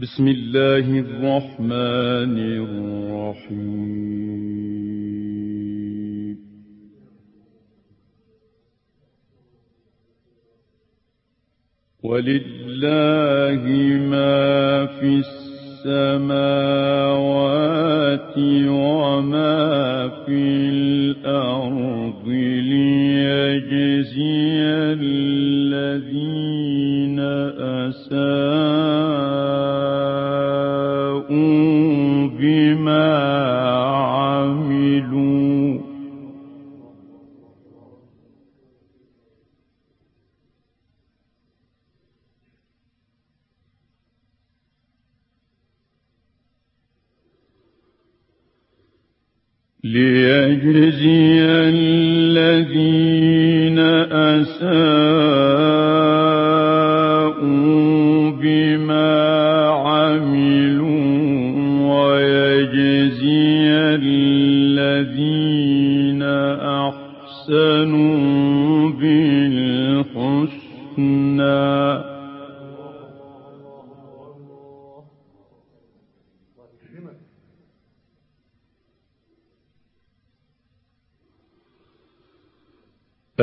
بسم الله الرحمن الرحيم. ولله ما في السماوات وما في الأرض ليجزي الذين أساءوا بما عملوا. ليجزي الذين أساءوا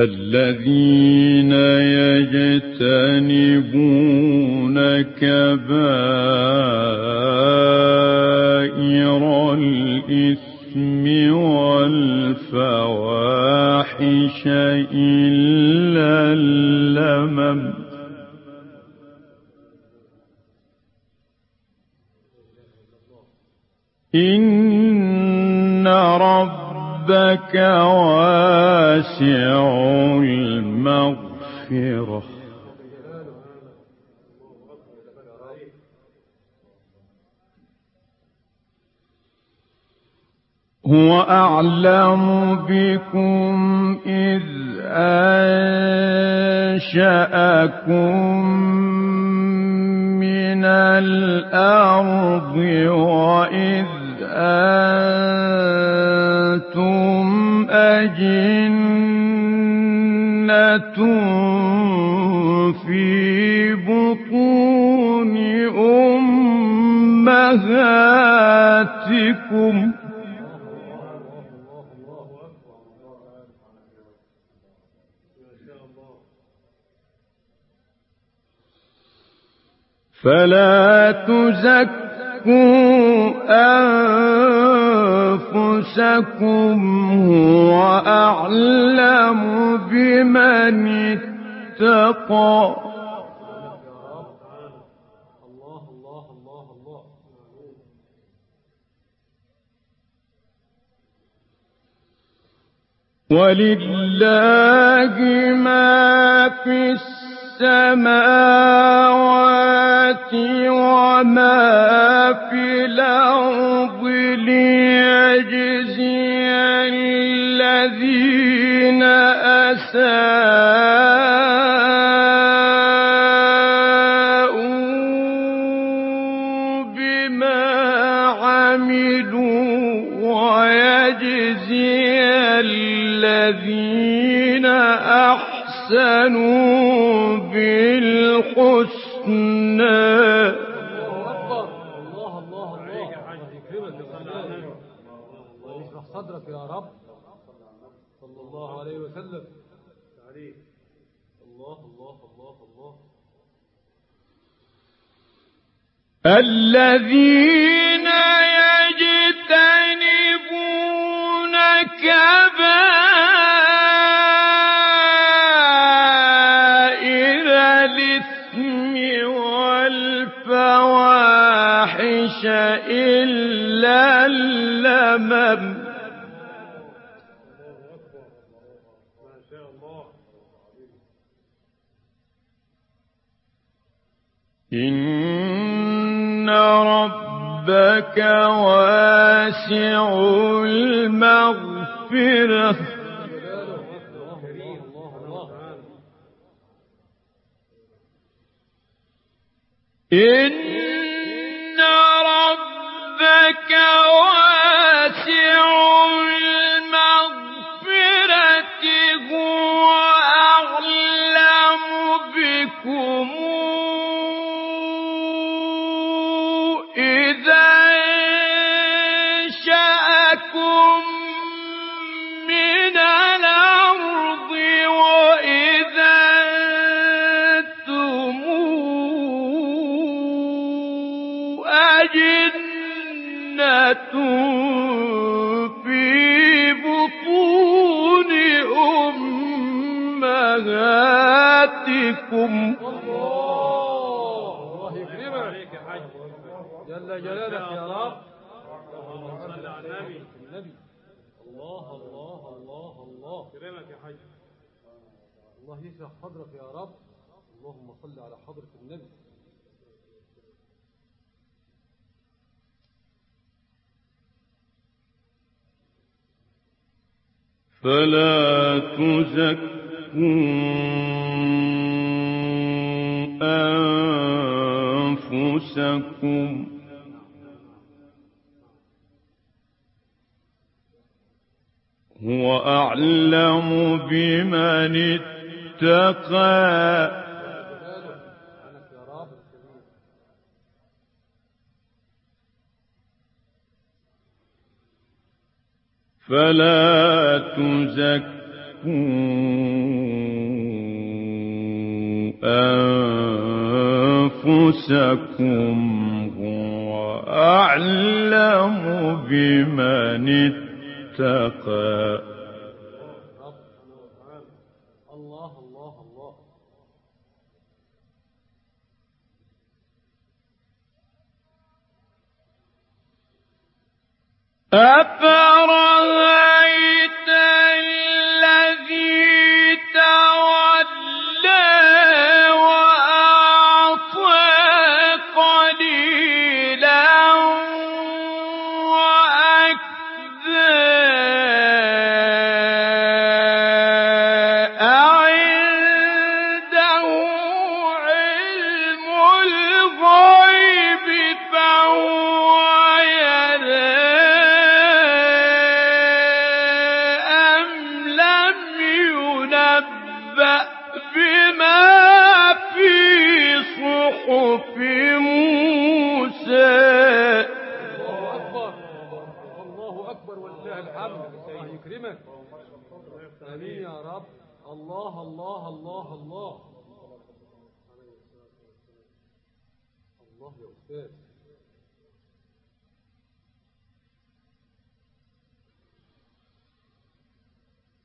الذين يجتنبون كبائر الإثم والفواحش إلا واسع المغفرة. هو أعلم بكم إذ أنشأكم من الأرض وإذ أنتم في بطون أمهاتكم فلا تزكوا أنفسكم هو أعلم بمن اتقى. ولله ما في السماوات وما في الأرض ليجزي الذين أساءوا بما عملوا ويجزي الذين أحسنوا بالحسنى أكبر الله الله الله ويشرح صدرك يا رب. صلى الله عليه وسلم. الله الله الله الله. الذين يجتنبون كبائر الله إن ربك واسع المغفرة. إن ربك واسع المغفرة أمهاتكم الله يكرمك جل جلالك يا رب اللهم صل على النبي النبي الله الله الله الله كرمك يا حاج الله يشرح صدرك يا رب اللهم صل على حضرة النبي فلا تزكوا أنفسكم. هو أعلم بمن اتقى. فلا تزكوا أنفسكم هو أعلم بمن اتقى. الله الله الله. أفرأيت أكبر ولله الحمد. الله يكرمك. آمين يا رب. الله الله الله الله. الله يا أستاذ.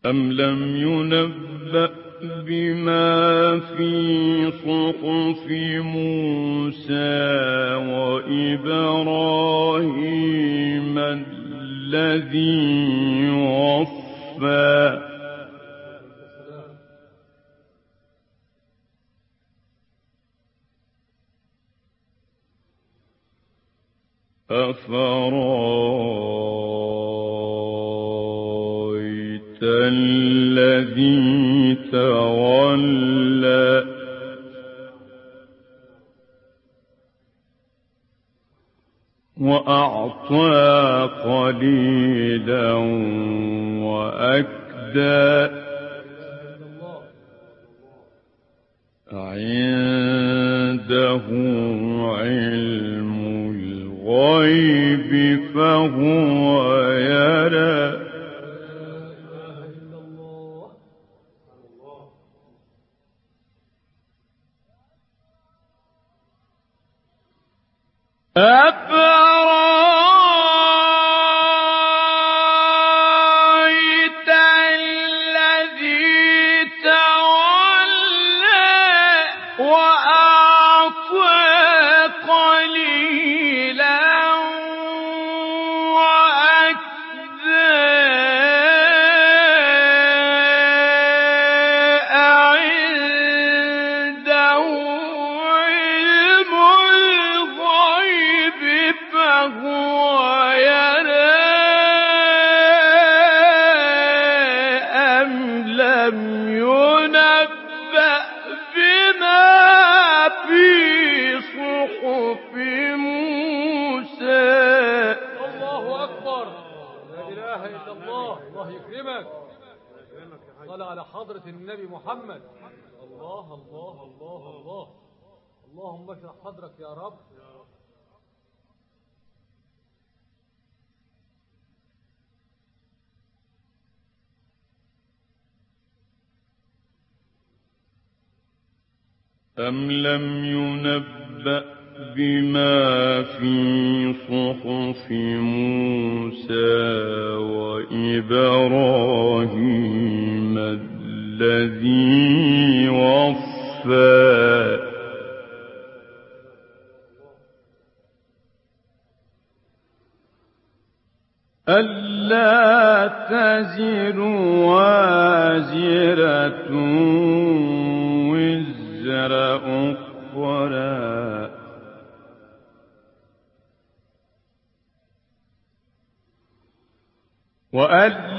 أم لم ينبأ بما في صحف موسى وإبراهيم الذي وفى أفرأيت الذي تولى؟ وأعطى قليلا وأكدى. عنده علم الغيب فهو يرى النبي محمد. الله الله الله الله. اللهم اشرح صدرك يا رب. أم لم ينبأ بما في صحف موسى وإبراهيم؟ الذي وفى. ألا تزر وازرة وزر أخرى. وأن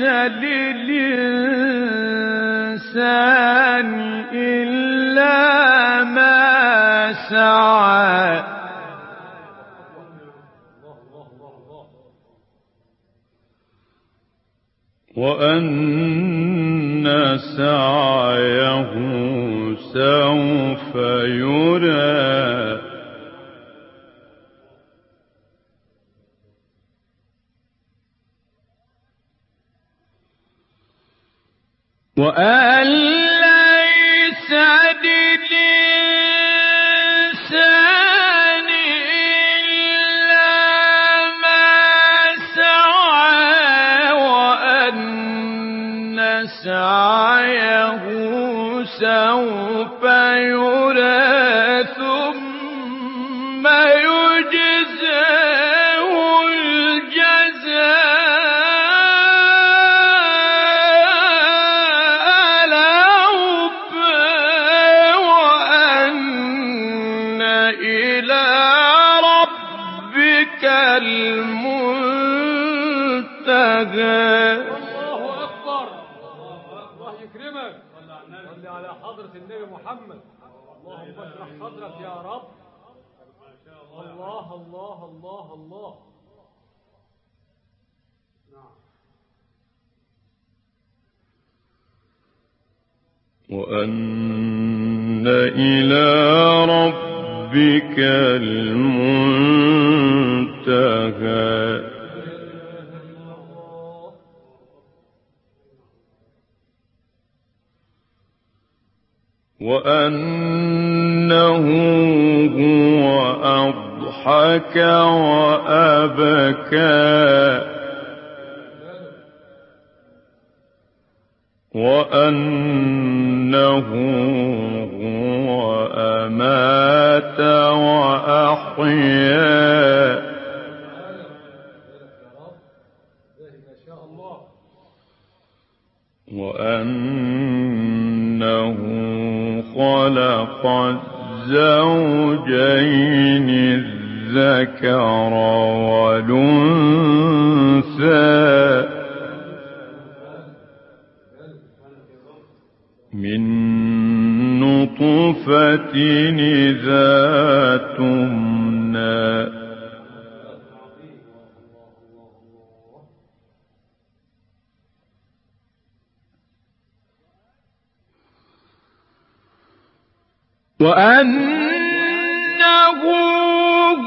للإنسان إلا ما سعى. وأن سعيه سوف يرى. وأن ليس الله. الله وأن إلى ربك المنتهى. وأنه هو أضحك وأبكى. وأنه هو أمات وأحيا. وأنه خلق الزوجين الذكر والأنثى. من نطفة إذا تمنى. وأنه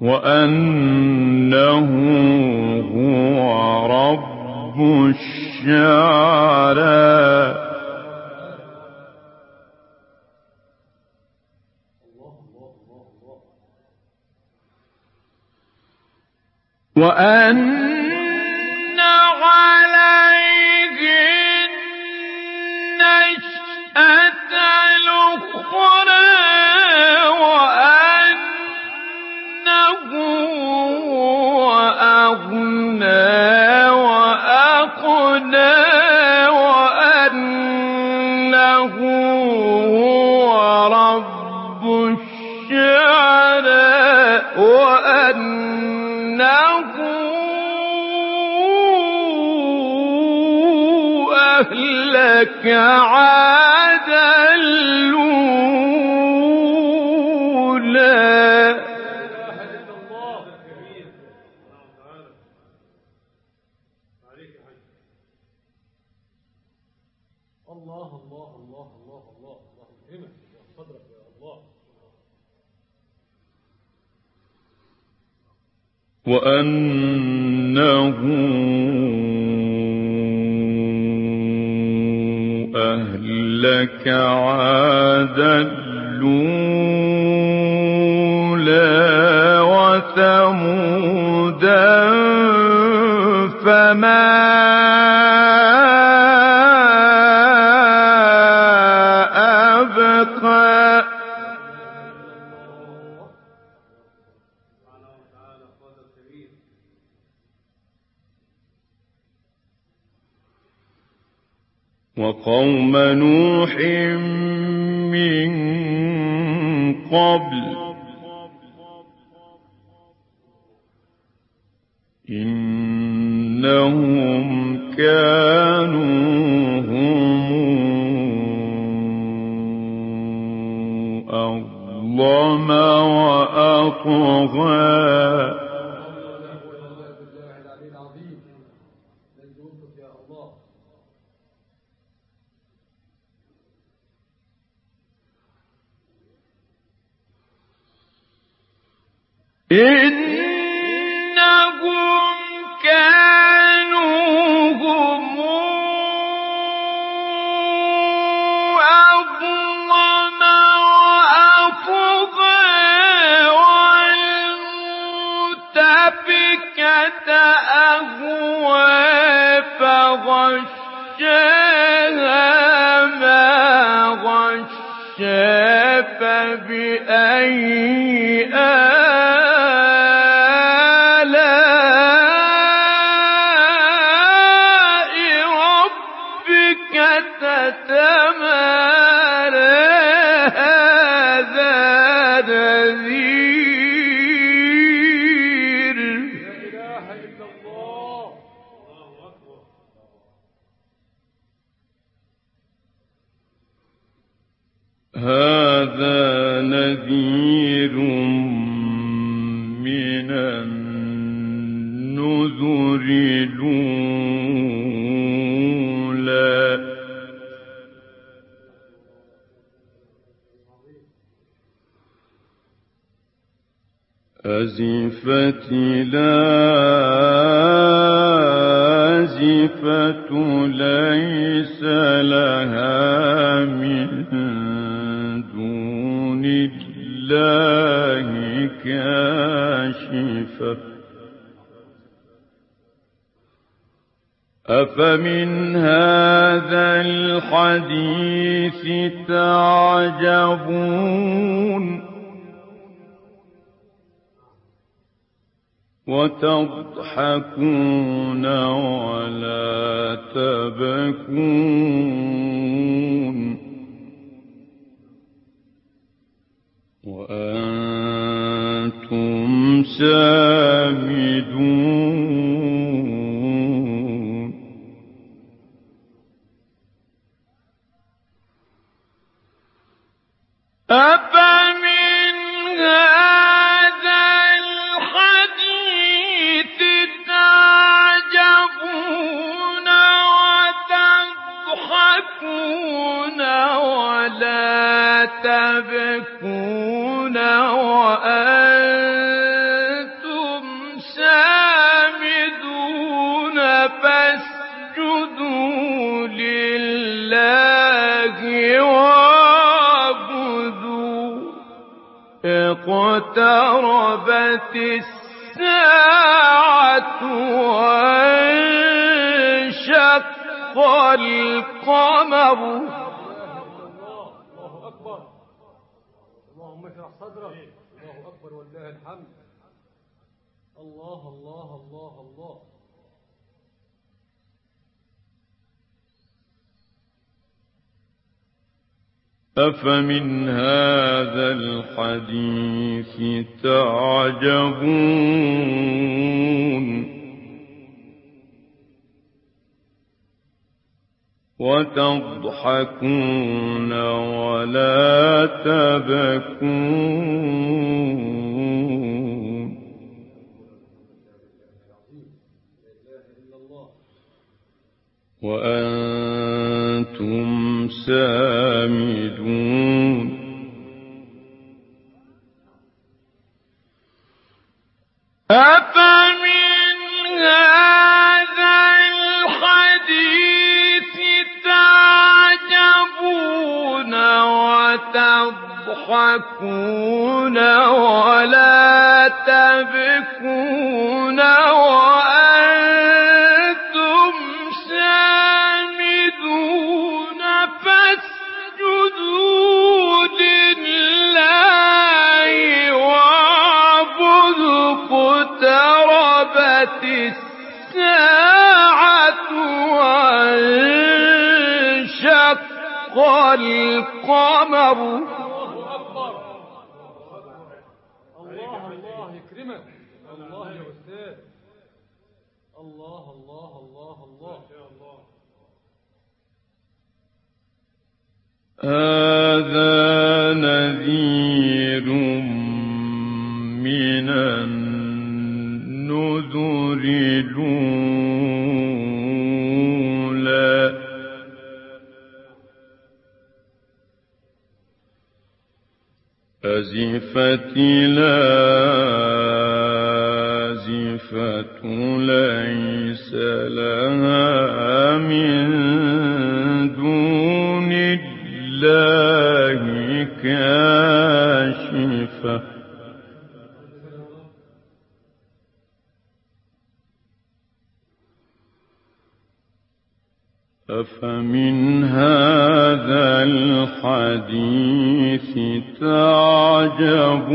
وأنه هو رب الشعراء وأن عليه النشأة الأخرى. أهلك عاد الأولى. الله الله الله الله الله الله. صدرك يا الله. وأنه أهلك عاد الأولى وثمودا وقوم نوح من قبل. إنهم كانوا هم أظلم وأطغى بالله العلي العظيم نجوك يا الله إنهم كانوا هم أظلم وأطغى والمؤتفكة أهوى فغشاها ما غشا فبأي ليس لها من دون الله أفمن هذا الحديث تعجبون؟ وتضحكون ولا تبكون وأنتم سامدون أفمن تبكون وأنتم سامدون فاسجدوا لله واعبدوا. اقتربت الساعة وانشق القمر الله الله أكبر اللهم اشرح صدرك الله أكبر ولله الحمد الله الله الله الله. أفمن هذا الحديث تعجبون؟ وتضحكون ولا تبكون إلا الله وأنتم سامدون. أفمن هذا الحديث تعجبون وتضحكون ولا تبكون وأنتم اقتربت الساعة القمر. الله الله الله يكرمك الله يا أستاذ الله الله الله الله هذا لازفة ليس لها من أفمن هذا الحديث تعجبون.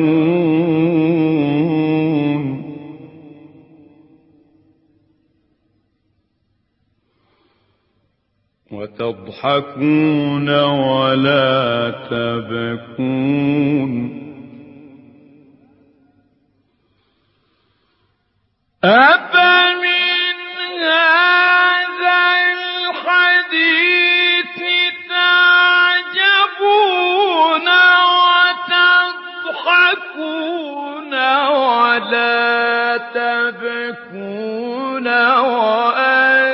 وتضحكون ولا تبكون. أفمن تبكون وأنتم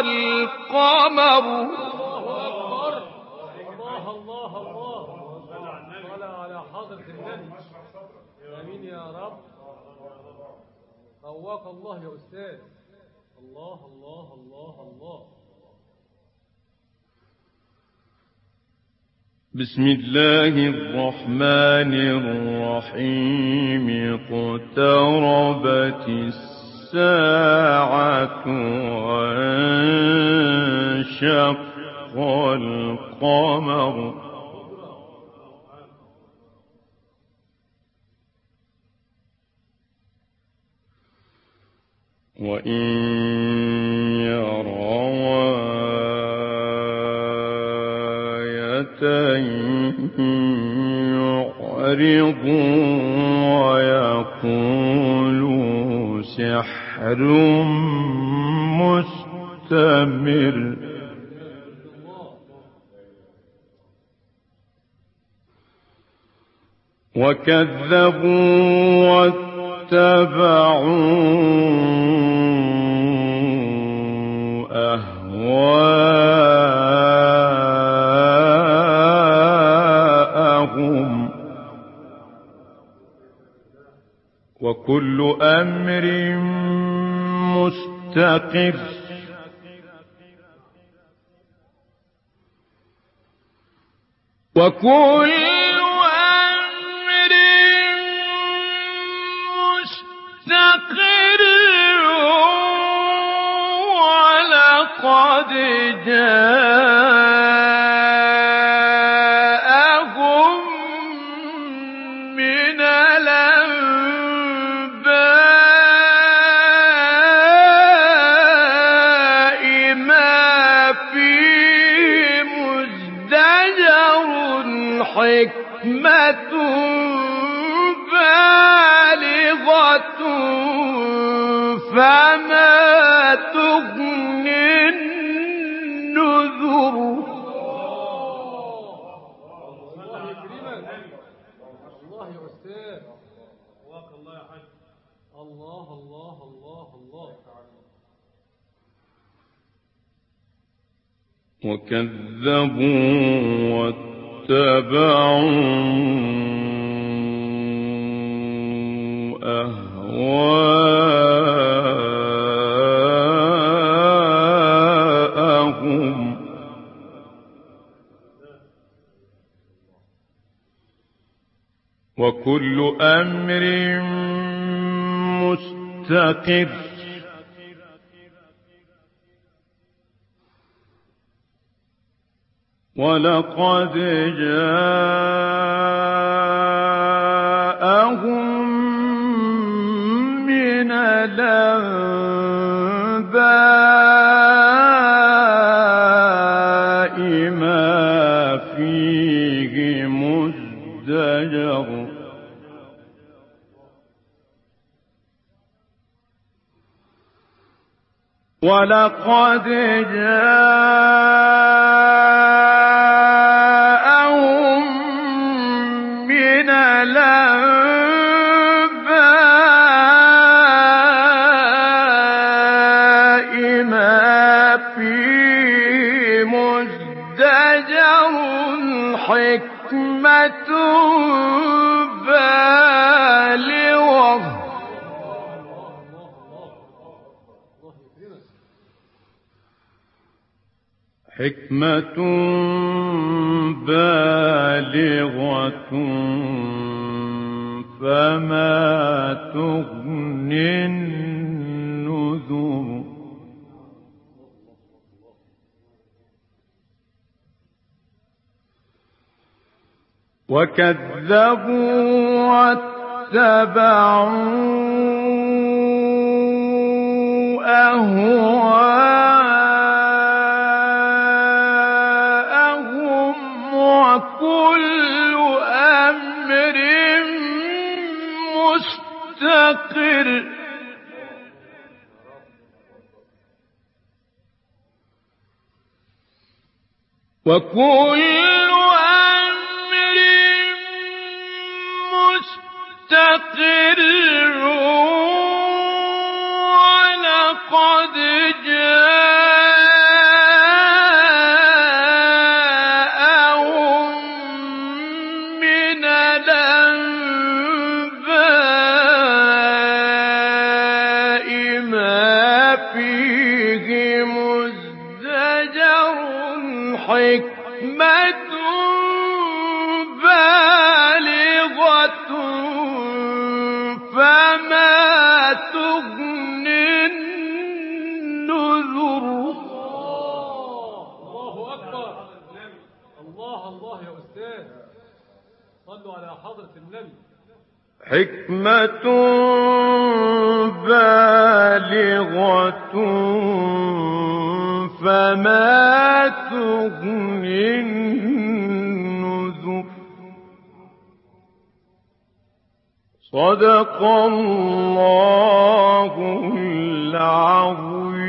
وانشق القمر. الله الله الله صلى على حضرة النبي آمين يا رب قواك الله يا أستاذ الله الله الله الله بسم الله الرحمن الرحيم. اقتربت الساعة وانشق القمر. وإن يروا آية يعرضوا ويقولوا سحر. مستمر. وكذبوا واتبعوا أهواءهم. وكل أمر مستقر. وكل أمر مستقر واك الله يا حاج الله الله الله الله. وكذبوا واتبعوا أهواءهم. وكل أمر مستقر. ولقد جاءهم من الأنباء ولقد جاءهم حكمة بالغة فما تغني النذر. وكذبوا واتبعوا أهواءهم. مستقر وكل أمر مستقر. حكمة بالغة فما تغني النذر. صدق الله العظيم.